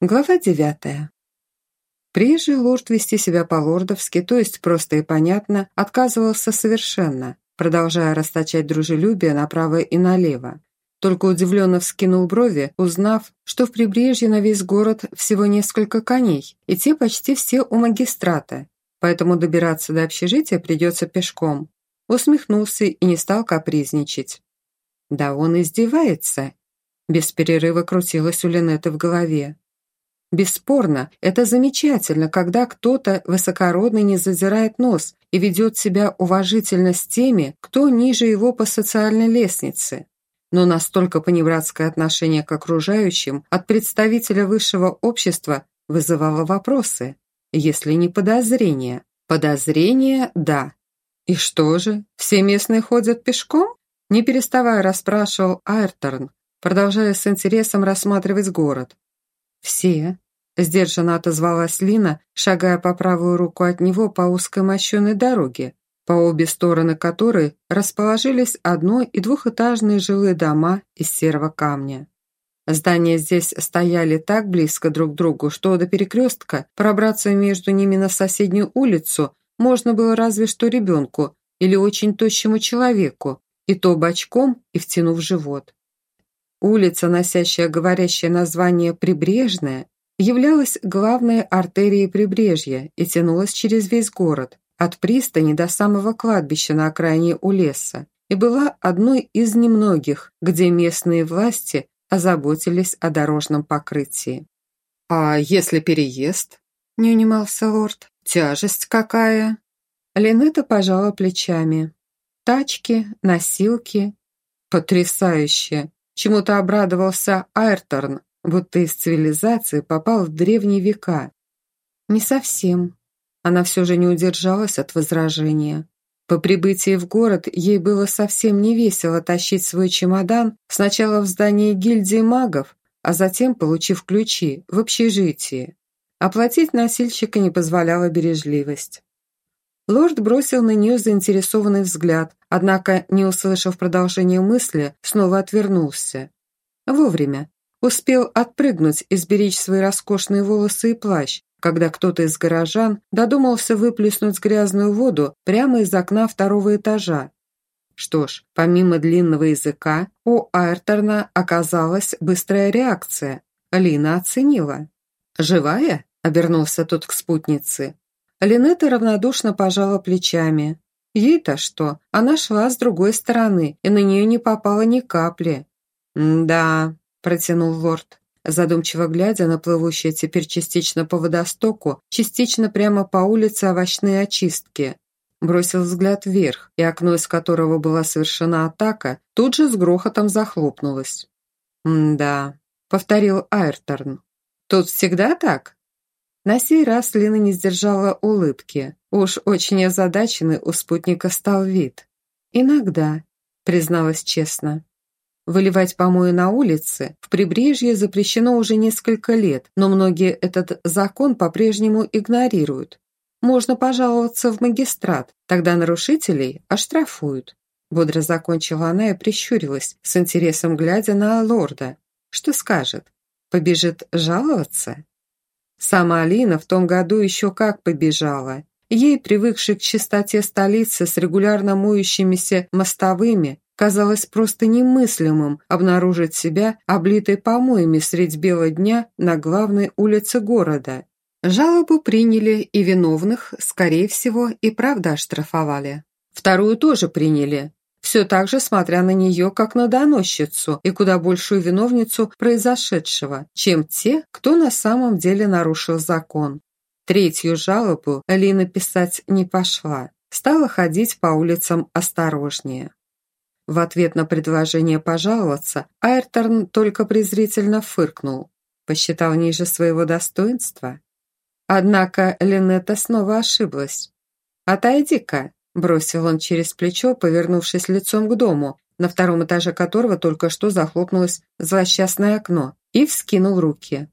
Глава девятая. Прежде лорд вести себя по-лордовски, то есть просто и понятно, отказывался совершенно, продолжая расточать дружелюбие направо и налево. Только удивленно вскинул брови, узнав, что в прибрежье на весь город всего несколько коней, и те почти все у магистрата, поэтому добираться до общежития придется пешком. Усмехнулся и не стал капризничать. «Да он издевается!» Без перерыва крутилось у Линеты в голове. Бесспорно, это замечательно, когда кто-то высокородный не задирает нос и ведет себя уважительно с теми, кто ниже его по социальной лестнице. Но настолько понебратское отношение к окружающим от представителя высшего общества вызывало вопросы, если не подозрения. Подозрения – да. И что же, все местные ходят пешком? Не переставая расспрашивал Айрторн, продолжая с интересом рассматривать город. «Все», – сдержанно отозвалась Лина, шагая по правую руку от него по узкой мощеной дороге, по обе стороны которой расположились одно- и двухэтажные жилые дома из серого камня. Здания здесь стояли так близко друг к другу, что до перекрестка пробраться между ними на соседнюю улицу можно было разве что ребенку или очень тощему человеку, и то бочком и втянув живот. Улица, носящая говорящее название «Прибрежная», являлась главной артерией прибрежья и тянулась через весь город, от пристани до самого кладбища на окраине у леса, и была одной из немногих, где местные власти озаботились о дорожном покрытии. «А если переезд?» – не унимался лорд. «Тяжесть какая?» Линета пожала плечами. «Тачки, носилки. Потрясающе! Чему-то обрадовался Айрторн, будто из цивилизации попал в древние века. Не совсем. Она все же не удержалась от возражения. По прибытии в город ей было совсем не весело тащить свой чемодан сначала в здание гильдии магов, а затем, получив ключи, в общежитии. Оплатить носильщика не позволяла бережливость. Лорд бросил на нее заинтересованный взгляд, однако, не услышав продолжения мысли, снова отвернулся. Вовремя. Успел отпрыгнуть и сберечь свои роскошные волосы и плащ, когда кто-то из горожан додумался выплеснуть грязную воду прямо из окна второго этажа. Что ж, помимо длинного языка, у Айрторна оказалась быстрая реакция. Лина оценила. «Живая?» – обернулся тот к спутнице. Линетта равнодушно пожала плечами. Ей-то что? Она шла с другой стороны, и на нее не попало ни капли. «Да», – протянул лорд, задумчиво глядя на плывущие теперь частично по водостоку, частично прямо по улице овощные очистки. Бросил взгляд вверх, и окно, из которого была совершена атака, тут же с грохотом захлопнулось. «Да», – повторил Айрторн. «Тут всегда так?» На сей раз Лина не сдержала улыбки. Уж очень озадаченный у спутника стал вид. «Иногда», — призналась честно. Выливать помои на улице в прибрежье запрещено уже несколько лет, но многие этот закон по-прежнему игнорируют. Можно пожаловаться в магистрат, тогда нарушителей оштрафуют. Бодро закончила она и прищурилась, с интересом глядя на лорда. Что скажет? Побежит жаловаться? Сама Алина в том году еще как побежала. Ей, привыкшей к чистоте столицы с регулярно моющимися мостовыми, казалось просто немыслимым обнаружить себя облитой помоями средь бела дня на главной улице города. Жалобу приняли и виновных, скорее всего, и правда оштрафовали. Вторую тоже приняли, все так же смотря на нее как на доносчицу и куда большую виновницу произошедшего, чем те, кто на самом деле нарушил закон. Третью жалобу Лина писать не пошла, стала ходить по улицам осторожнее. В ответ на предложение пожаловаться Айрторн только презрительно фыркнул, посчитал ниже своего достоинства. Однако Линетта снова ошиблась. «Отойди-ка», Бросил он через плечо, повернувшись лицом к дому, на втором этаже которого только что захлопнулось злосчастное окно, и вскинул руки.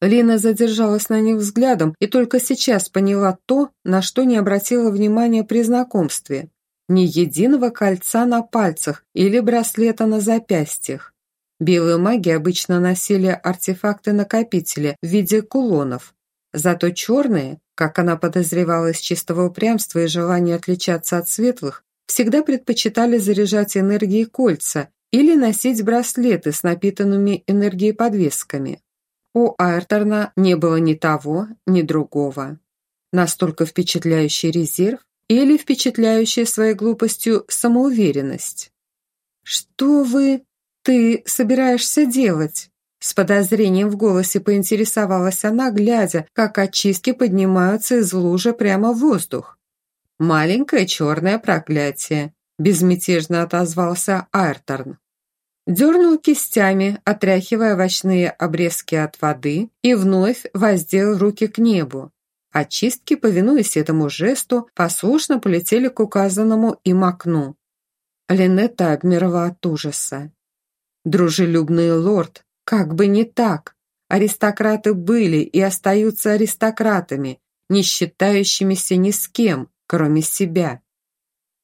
Лина задержалась на них взглядом и только сейчас поняла то, на что не обратила внимания при знакомстве. Ни единого кольца на пальцах или браслета на запястьях. Белые маги обычно носили артефакты-накопители в виде кулонов, зато черные, как она подозревала из чистого упрямства и желания отличаться от светлых, всегда предпочитали заряжать энергией кольца или носить браслеты с напитанными энергией подвесками. У Айрторна не было ни того, ни другого. Настолько впечатляющий резерв или впечатляющая своей глупостью самоуверенность. «Что вы...» «Ты собираешься делать?» С подозрением в голосе поинтересовалась она, глядя, как очистки поднимаются из лужи прямо в воздух. «Маленькое черное проклятие», – безмятежно отозвался Айрторн. Дернул кистями, отряхивая овощные обрезки от воды, и вновь воздел руки к небу. Очистки, повинуясь этому жесту, послушно полетели к указанному им окну. Линетта обмерла от ужаса. Дружелюбный лорд, как бы не так. Аристократы были и остаются аристократами, не считающимися ни с кем, кроме себя.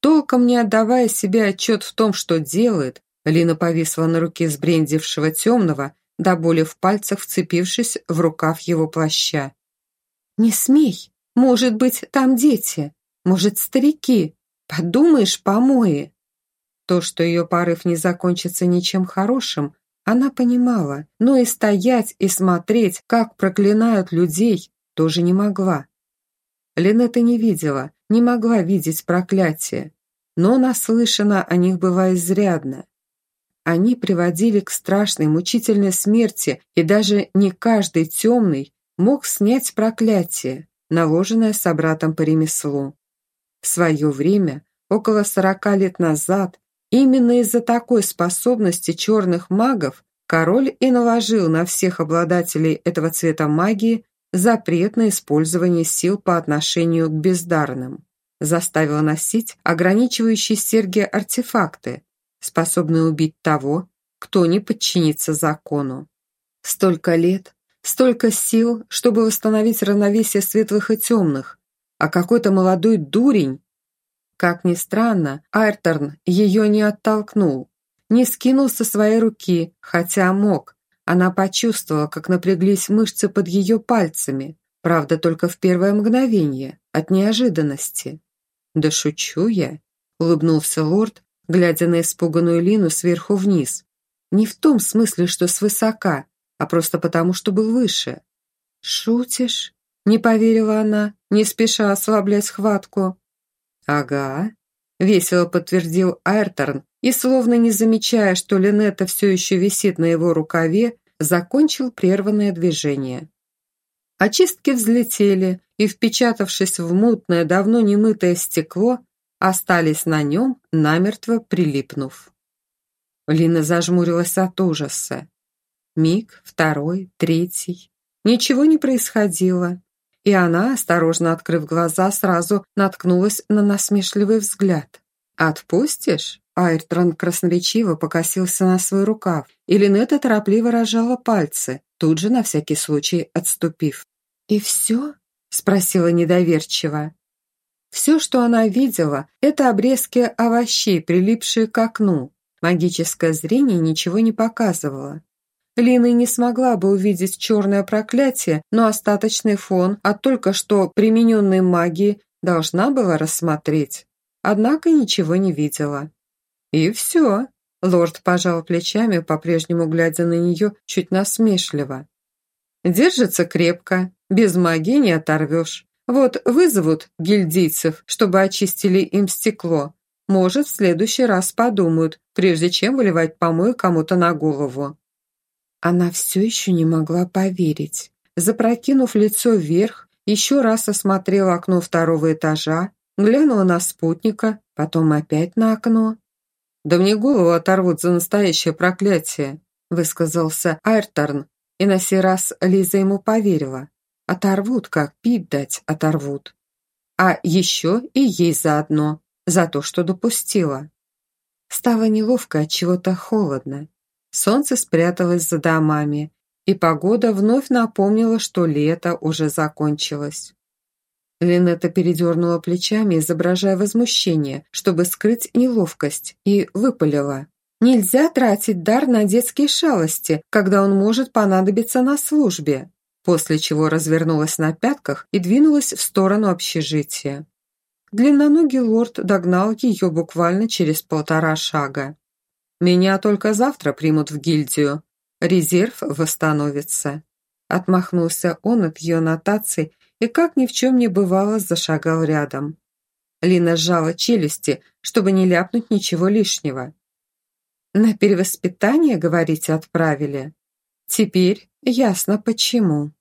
Толком не отдавая себе отчет в том, что делает, Лина повисла на руке сбрендившего темного, до боли в пальцах вцепившись в рукав его плаща. «Не смей! Может быть, там дети, может, старики. Подумаешь, помои!» То, что ее порыв не закончится ничем хорошим, она понимала, но и стоять и смотреть, как проклинают людей, тоже не могла. Линетта не видела, не могла видеть проклятие, но наслышана о них была изрядно. Они приводили к страшной, мучительной смерти, и даже не каждый темный мог снять проклятие, наложенное собратом по ремеслу. В свое время, около сорока лет назад, Именно из-за такой способности черных магов король и наложил на всех обладателей этого цвета магии запрет на использование сил по отношению к бездарным. Заставил носить ограничивающие серьги артефакты, способные убить того, кто не подчинится закону. Столько лет, столько сил, чтобы восстановить равновесие светлых и темных, а какой-то молодой дурень как ни странно, Айрторн ее не оттолкнул, не скинул со своей руки, хотя мог. Она почувствовала, как напряглись мышцы под ее пальцами, правда, только в первое мгновение, от неожиданности. «Да шучу я», — улыбнулся лорд, глядя на испуганную Лину сверху вниз. Не в том смысле, что свысока, а просто потому, что был выше. «Шутишь?» — не поверила она, не спеша ослаблять схватку. «Ага», — весело подтвердил Айрторн и, словно не замечая, что Линетта все еще висит на его рукаве, закончил прерванное движение. Очистки взлетели и, впечатавшись в мутное, давно немытое стекло, остались на нем, намертво прилипнув. Лина зажмурилась от ужаса. Миг, второй, третий. Ничего не происходило и она, осторожно открыв глаза, сразу наткнулась на насмешливый взгляд. «Отпустишь?» Айртрон красноречиво покосился на свой рукав, и Линетта торопливо разжала пальцы, тут же на всякий случай отступив. «И все?» – спросила недоверчиво. Все, что она видела, это обрезки овощей, прилипшие к окну. Магическое зрение ничего не показывало. Лина не смогла бы увидеть черное проклятие, но остаточный фон от только что примененной магии должна была рассмотреть. Однако ничего не видела. И все. Лорд пожал плечами, по-прежнему глядя на нее чуть насмешливо. Держится крепко, без магии не оторвешь. Вот вызовут гильдийцев, чтобы очистили им стекло. Может, в следующий раз подумают, прежде чем выливать помой кому-то на голову. Она все еще не могла поверить. Запрокинув лицо вверх, еще раз осмотрела окно второго этажа, глянула на спутника, потом опять на окно. «Да мне голову оторвут за настоящее проклятие», высказался Айрторн, и на сей раз Лиза ему поверила. «Оторвут, как пить дать, оторвут. А еще и ей заодно, за то, что допустила». Стало неловко от чего-то холодно. Солнце спряталось за домами, и погода вновь напомнила, что лето уже закончилось. Линетта передернула плечами, изображая возмущение, чтобы скрыть неловкость, и выпалила. Нельзя тратить дар на детские шалости, когда он может понадобиться на службе, после чего развернулась на пятках и двинулась в сторону общежития. Длинноногий лорд догнал ее буквально через полтора шага. «Меня только завтра примут в гильдию. Резерв восстановится». Отмахнулся он от ее нотаций и, как ни в чем не бывало, зашагал рядом. Лина сжала челюсти, чтобы не ляпнуть ничего лишнего. «На перевоспитание, говорите, отправили? Теперь ясно почему».